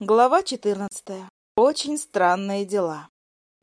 Глава 14. Очень странные дела.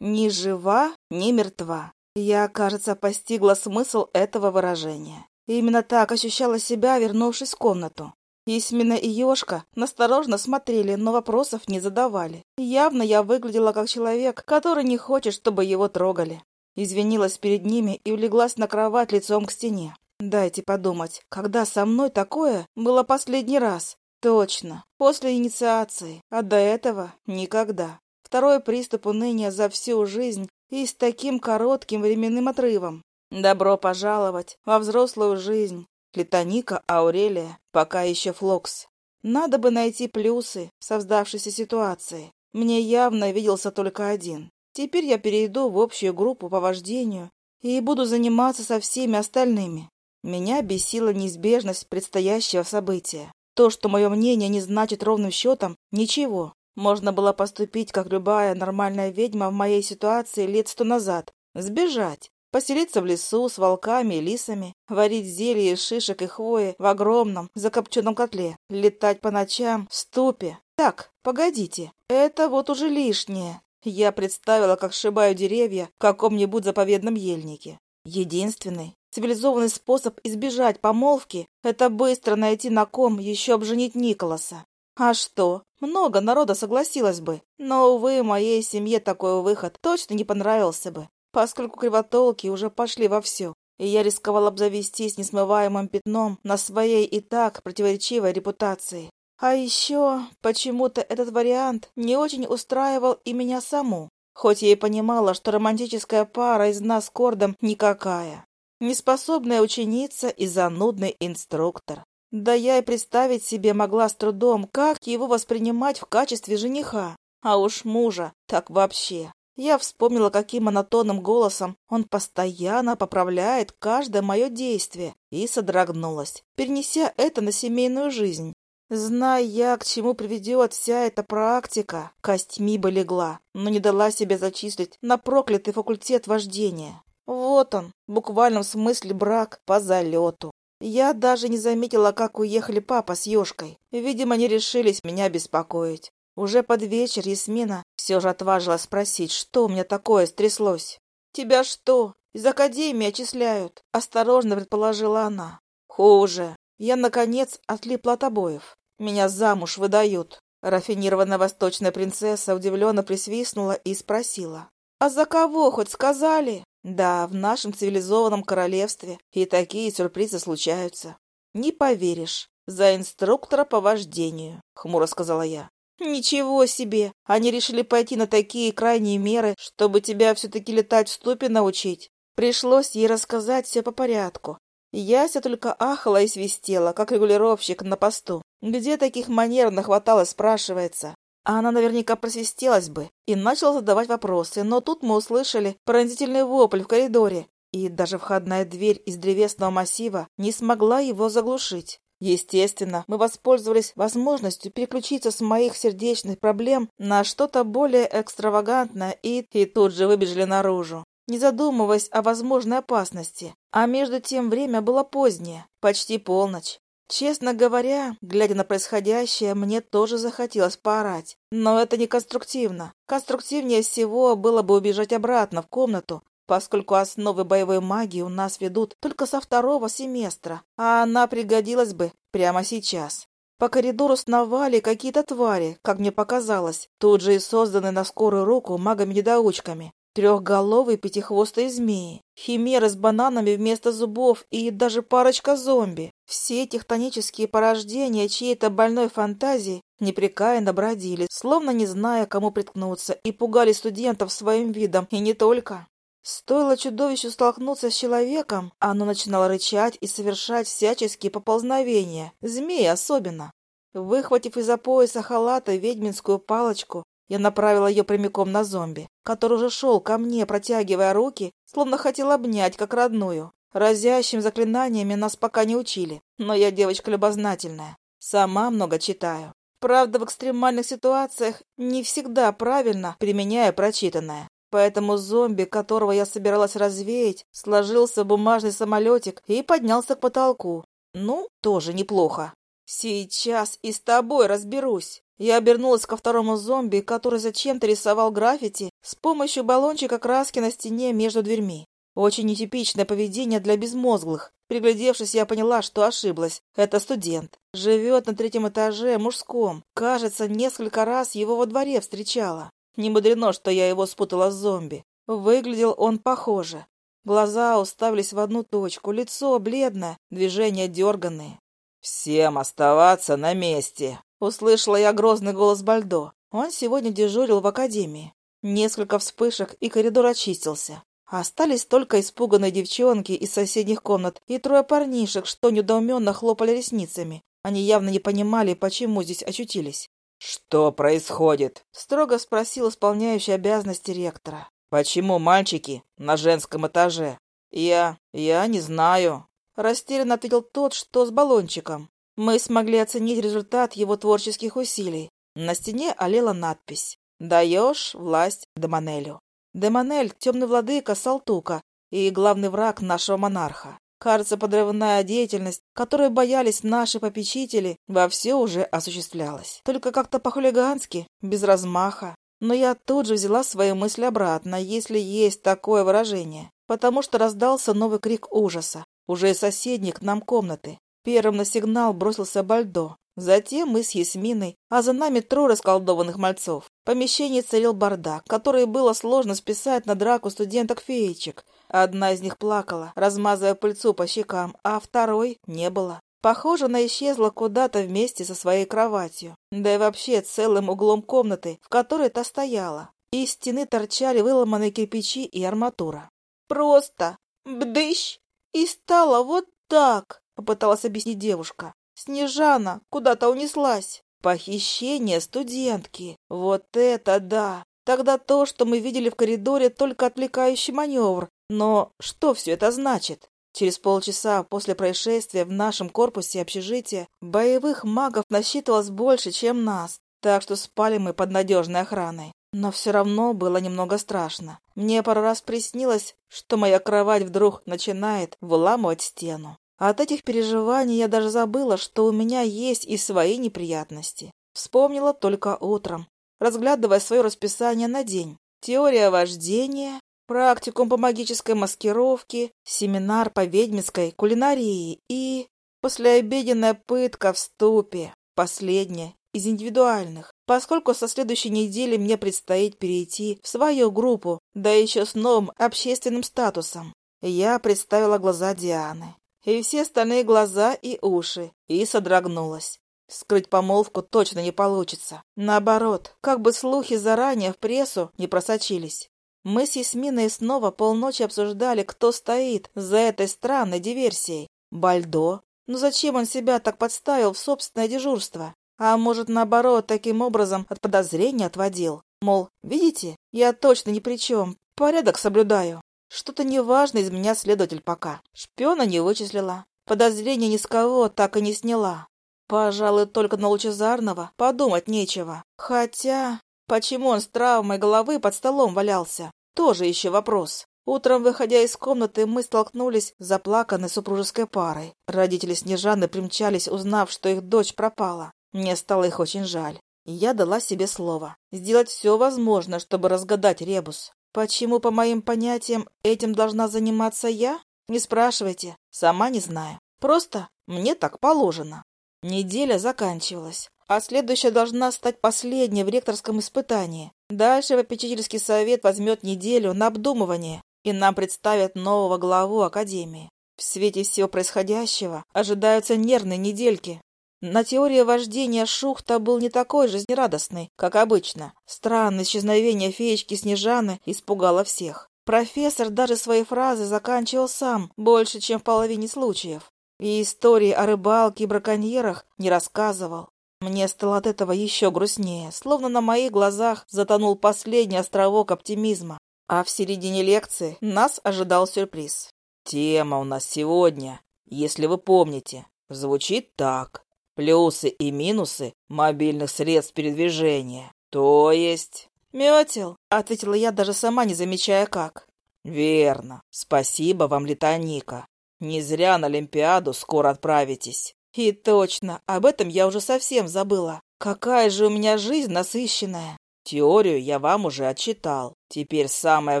Ни жива, ни мертва. Я, кажется, постигла смысл этого выражения. Именно так ощущала себя, вернувшись в комнату. Исмина и Ёшка насторожно смотрели, но вопросов не задавали. Явно я выглядела как человек, который не хочет, чтобы его трогали. Извинилась перед ними и улеглась на кровать лицом к стене. Дайте подумать, когда со мной такое было последний раз? Точно, после инициации, а до этого никогда. Второй приступ уныния за всю жизнь и с таким коротким временным отрывом. Добро пожаловать во взрослую жизнь. Летоника Аурелия, пока еще Флокс. Надо бы найти плюсы в создавшейся ситуации. Мне явно виделся только один. Теперь я перейду в общую группу по вождению и буду заниматься со всеми остальными. Меня бесила неизбежность предстоящего события. То, что мое мнение не значит ровным счетом, ничего. Можно было поступить, как любая нормальная ведьма в моей ситуации лет сто назад. Сбежать. Поселиться в лесу с волками и лисами, варить зелье из шишек и хвои в огромном закопченном котле, летать по ночам в ступе. Так, погодите, это вот уже лишнее. Я представила, как сшибаю деревья в каком-нибудь заповедном ельнике. Единственный, Цивилизованный способ избежать помолвки — это быстро найти на ком еще обженить Николаса. А что? Много народа согласилось бы. Но, увы, моей семье такой выход точно не понравился бы, поскольку кривотолки уже пошли вовсю, и я рисковал обзавестись несмываемым пятном на своей и так противоречивой репутации. А еще почему-то этот вариант не очень устраивал и меня саму, хоть я и понимала, что романтическая пара из нас с Кордом никакая. Неспособная ученица и занудный инструктор. Да я и представить себе могла с трудом, как его воспринимать в качестве жениха. А уж мужа, так вообще. Я вспомнила, каким монотонным голосом он постоянно поправляет каждое мое действие, и содрогнулась, перенеся это на семейную жизнь. Зная я, к чему приведет вся эта практика, костьми бы легла, но не дала себя зачислить на проклятый факультет вождения. Вот он, в буквальном смысле брак по залету. Я даже не заметила, как уехали папа с Ёшкой. Видимо, не решились меня беспокоить. Уже под вечер Ясмина все же отважилась спросить, что у меня такое стряслось. «Тебя что, из академии отчисляют?» — осторожно предположила она. «Хуже. Я, наконец, отлипла от обоев. Меня замуж выдают». Рафинированная восточная принцесса удивленно присвистнула и спросила. «А за кого хоть сказали?» Да, в нашем цивилизованном королевстве и такие сюрпризы случаются. Не поверишь, за инструктора по вождению, хмуро сказала я. Ничего себе! Они решили пойти на такие крайние меры, чтобы тебя все-таки летать в ступе научить. Пришлось ей рассказать все по порядку. Яся только ахала и свистела, как регулировщик на посту. Где таких манер нахваталось, спрашивается. А она наверняка просвистелась бы и начала задавать вопросы, но тут мы услышали пронзительный вопль в коридоре, и даже входная дверь из древесного массива не смогла его заглушить. Естественно, мы воспользовались возможностью переключиться с моих сердечных проблем на что-то более экстравагантное и, и тут же выбежали наружу, не задумываясь о возможной опасности. А между тем время было позднее, почти полночь. Честно говоря, глядя на происходящее, мне тоже захотелось поорать. Но это не конструктивно. Конструктивнее всего было бы убежать обратно в комнату, поскольку основы боевой магии у нас ведут только со второго семестра, а она пригодилась бы прямо сейчас. По коридору сновали какие-то твари, как мне показалось, тут же и созданные на скорую руку магами-недоучками. Трехголовые пятихвостые змеи, химеры с бананами вместо зубов и даже парочка зомби. Все тектонические порождения чьей-то больной фантазии непрекаянно бродили, словно не зная, кому приткнуться, и пугали студентов своим видом, и не только. Стоило чудовищу столкнуться с человеком, оно начинало рычать и совершать всяческие поползновения, змеи особенно. Выхватив из-за пояса халата ведьминскую палочку, я направила ее прямиком на зомби, который уже шел ко мне, протягивая руки, словно хотел обнять, как родную. Разящим заклинаниями нас пока не учили, но я девочка любознательная. Сама много читаю. Правда, в экстремальных ситуациях не всегда правильно применяю прочитанное. Поэтому зомби, которого я собиралась развеять, сложился в бумажный самолетик и поднялся к потолку. Ну, тоже неплохо. Сейчас и с тобой разберусь. Я обернулась ко второму зомби, который зачем-то рисовал граффити с помощью баллончика краски на стене между дверьми. Очень нетипичное поведение для безмозглых. Приглядевшись, я поняла, что ошиблась. Это студент. Живет на третьем этаже, мужском. Кажется, несколько раз его во дворе встречала. Не мудрено, что я его спутала с зомби. Выглядел он похоже. Глаза уставились в одну точку, лицо бледное, движения дерганные. «Всем оставаться на месте!» Услышала я грозный голос Бальдо. Он сегодня дежурил в академии. Несколько вспышек, и коридор очистился. Остались только испуганные девчонки из соседних комнат и трое парнишек, что недоуменно хлопали ресницами. Они явно не понимали, почему здесь очутились. «Что происходит?» — строго спросил исполняющий обязанности ректора. «Почему мальчики на женском этаже?» «Я... я не знаю», — растерянно ответил тот, что с баллончиком. Мы смогли оценить результат его творческих усилий. На стене олела надпись «Даешь власть Демонелю». Демонель — темный владыка Салтука и главный враг нашего монарха. Кажется, подрывная деятельность, которой боялись наши попечители, вовсю уже осуществлялась. Только как-то по-хулигански, без размаха. Но я тут же взяла свои мысли обратно, если есть такое выражение, потому что раздался новый крик ужаса, уже из соседней к нам комнаты. Первым на сигнал бросился Бальдо. Затем мы с Ясминой, а за нами трое расколдованных мальцов. В помещении царил бардак, который было сложно списать на драку студенток-феечек. Одна из них плакала, размазывая пыльцу по щекам, а второй не было. Похоже, она исчезла куда-то вместе со своей кроватью. Да и вообще целым углом комнаты, в которой та стояла. Из стены торчали выломанные кирпичи и арматура. Просто бдыщ! И стало вот так! — попыталась объяснить девушка. «Снежана куда-то унеслась. Похищение студентки. Вот это да! Тогда то, что мы видели в коридоре, только отвлекающий маневр. Но что все это значит? Через полчаса после происшествия в нашем корпусе общежития боевых магов насчитывалось больше, чем нас, так что спали мы под надежной охраной. Но все равно было немного страшно. Мне пару раз приснилось, что моя кровать вдруг начинает выламывать стену. От этих переживаний я даже забыла, что у меня есть и свои неприятности. Вспомнила только утром, разглядывая свое расписание на день. Теория вождения, практикум по магической маскировке, семинар по ведьминской кулинарии и послеобеденная пытка в ступе, последняя из индивидуальных, поскольку со следующей недели мне предстоит перейти в свою группу, да еще с новым общественным статусом. Я представила глаза Дианы и все остальные глаза и уши, и содрогнулась. Скрыть помолвку точно не получится. Наоборот, как бы слухи заранее в прессу не просочились. Мы с Ясминой снова полночи обсуждали, кто стоит за этой странной диверсией. Бальдо? Ну зачем он себя так подставил в собственное дежурство? А может, наоборот, таким образом от подозрения отводил? Мол, видите, я точно ни при чем, порядок соблюдаю. Что-то неважно из меня следователь пока. Шпиона не вычислила. Подозрения ни с кого так и не сняла. Пожалуй, только на Лучезарного подумать нечего. Хотя, почему он с травмой головы под столом валялся? Тоже еще вопрос. Утром, выходя из комнаты, мы столкнулись с заплаканной супружеской парой. Родители Снежаны примчались, узнав, что их дочь пропала. Мне стало их очень жаль. Я дала себе слово. Сделать все возможное, чтобы разгадать ребус. Почему, по моим понятиям, этим должна заниматься я? Не спрашивайте, сама не знаю. Просто мне так положено. Неделя заканчивалась, а следующая должна стать последней в ректорском испытании. Дальше попечительский совет возьмет неделю на обдумывание, и нам представят нового главу Академии. В свете всего происходящего ожидаются нервные недельки, на теории вождения Шухта был не такой жизнерадостный, как обычно. Странное исчезновение феечки Снежаны испугало всех. Профессор даже свои фразы заканчивал сам, больше, чем в половине случаев. И истории о рыбалке и браконьерах не рассказывал. Мне стало от этого еще грустнее, словно на моих глазах затонул последний островок оптимизма. А в середине лекции нас ожидал сюрприз. Тема у нас сегодня, если вы помните, звучит так. Плюсы и минусы мобильных средств передвижения. То есть... «Метел», — ответила я, даже сама не замечая как. «Верно. Спасибо вам, Литоника. Не зря на Олимпиаду скоро отправитесь». «И точно, об этом я уже совсем забыла. Какая же у меня жизнь насыщенная. Теорию я вам уже отчитал. Теперь самое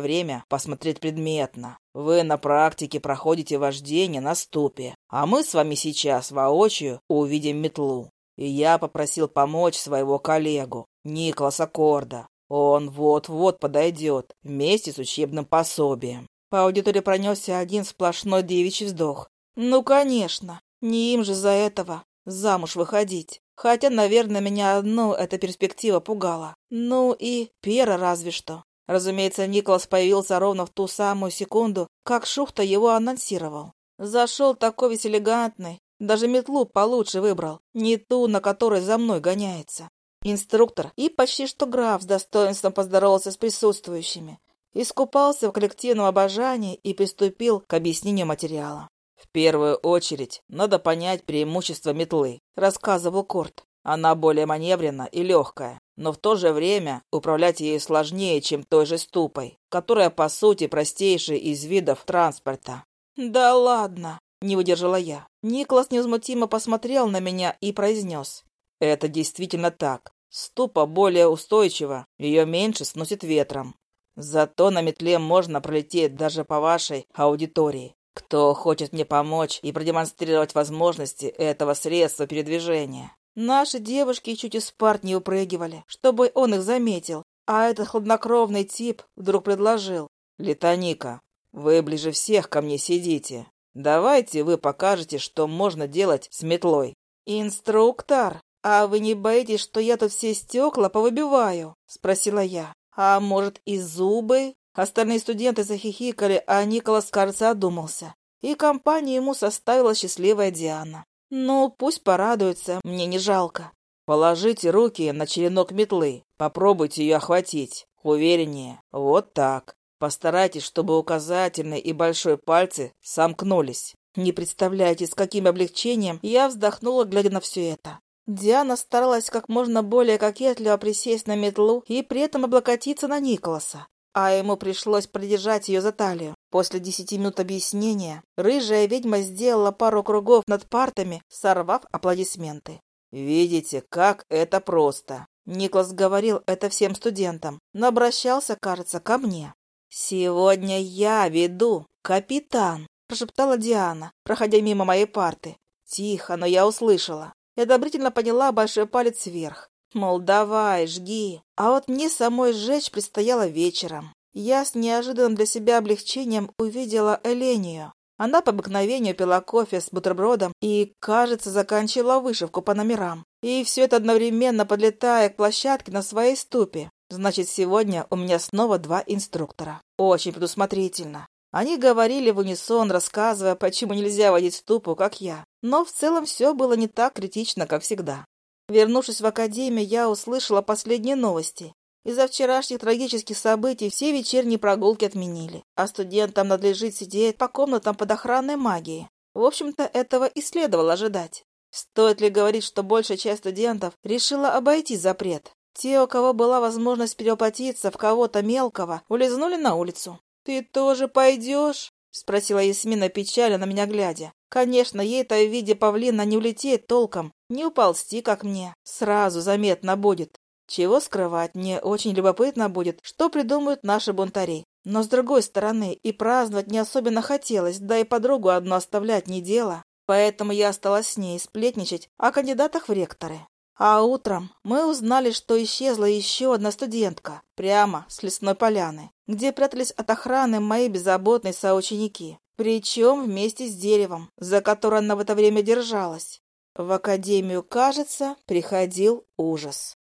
время посмотреть предметно. Вы на практике проходите вождение на ступе, а мы с вами сейчас воочию увидим метлу. И я попросил помочь своего коллегу, Николаса Корда. Он вот-вот подойдет вместе с учебным пособием. По аудитории пронесся один сплошной девичий вздох. Ну, конечно, не им же за этого замуж выходить. Хотя, наверное, меня одну эта перспектива пугала. Ну и Пера разве что. Разумеется, Николас появился ровно в ту самую секунду, как Шухта его анонсировал. Зашел такой весь элегантный, даже метлу получше выбрал, не ту, на которой за мной гоняется. Инструктор и почти что граф с достоинством поздоровался с присутствующими, искупался в коллективном обожании и приступил к объяснению материала. «В первую очередь надо понять преимущество метлы», — рассказывал Корт. «Она более маневренна и легкая, но в то же время управлять ею сложнее, чем той же ступой, которая, по сути, простейший из видов транспорта». «Да ладно!» — не выдержала я. Николас невозмутимо посмотрел на меня и произнес. «Это действительно так. Ступа более устойчива, ее меньше сносит ветром. Зато на метле можно пролететь даже по вашей аудитории. Кто хочет мне помочь и продемонстрировать возможности этого средства передвижения? Наши девушки чуть из парт не упрыгивали, чтобы он их заметил, а этот хладнокровный тип вдруг предложил. «Летоника, вы ближе всех ко мне сидите. Давайте вы покажете, что можно делать с метлой». «Инструктор, а вы не боитесь, что я тут все стекла повыбиваю?» — спросила я. «А может, и зубы?» Остальные студенты захихикали, а Николас, кажется, одумался. И компанию ему составила счастливая Диана. Ну, пусть порадуется, мне не жалко. Положите руки на черенок метлы, попробуйте ее охватить. Увереннее. Вот так. Постарайтесь, чтобы указательный и большой пальцы сомкнулись. Не представляете, с каким облегчением я вздохнула, глядя на все это. Диана старалась как можно более кокетливо присесть на метлу и при этом облокотиться на Николаса а ему пришлось придержать ее за талию. После десяти минут объяснения рыжая ведьма сделала пару кругов над партами, сорвав аплодисменты. «Видите, как это просто!» Никлас говорил это всем студентам, но обращался, кажется, ко мне. «Сегодня я веду, капитан», — прошептала Диана, проходя мимо моей парты. Тихо, но я услышала. Я одобрительно подняла большой палец вверх. Мол, давай, жги. А вот мне самой сжечь предстояло вечером. Я с неожиданным для себя облегчением увидела Элению. Она по обыкновению пила кофе с бутербродом и, кажется, заканчивала вышивку по номерам. И все это одновременно подлетая к площадке на своей ступе. Значит, сегодня у меня снова два инструктора. Очень предусмотрительно. Они говорили в унисон, рассказывая, почему нельзя водить ступу, как я. Но в целом все было не так критично, как всегда. Вернувшись в академию, я услышала последние новости. Из-за вчерашних трагических событий все вечерние прогулки отменили, а студентам надлежит сидеть по комнатам под охранной магией. В общем-то, этого и следовало ожидать. Стоит ли говорить, что большая часть студентов решила обойти запрет? Те, у кого была возможность переплатиться в кого-то мелкого, улизнули на улицу. «Ты тоже пойдешь?» — спросила Ясмина печально на меня глядя. Конечно, ей-то в виде павлина не улететь толком, не уползти, как мне. Сразу заметно будет. Чего скрывать, мне очень любопытно будет, что придумают наши бунтари. Но, с другой стороны, и праздновать не особенно хотелось, да и подругу одну оставлять не дело. Поэтому я осталась с ней сплетничать о кандидатах в ректоры. А утром мы узнали, что исчезла еще одна студентка, прямо с лесной поляны, где прятались от охраны мои беззаботные соученики. Причем вместе с деревом, за которое она в это время держалась. В академию, кажется, приходил ужас.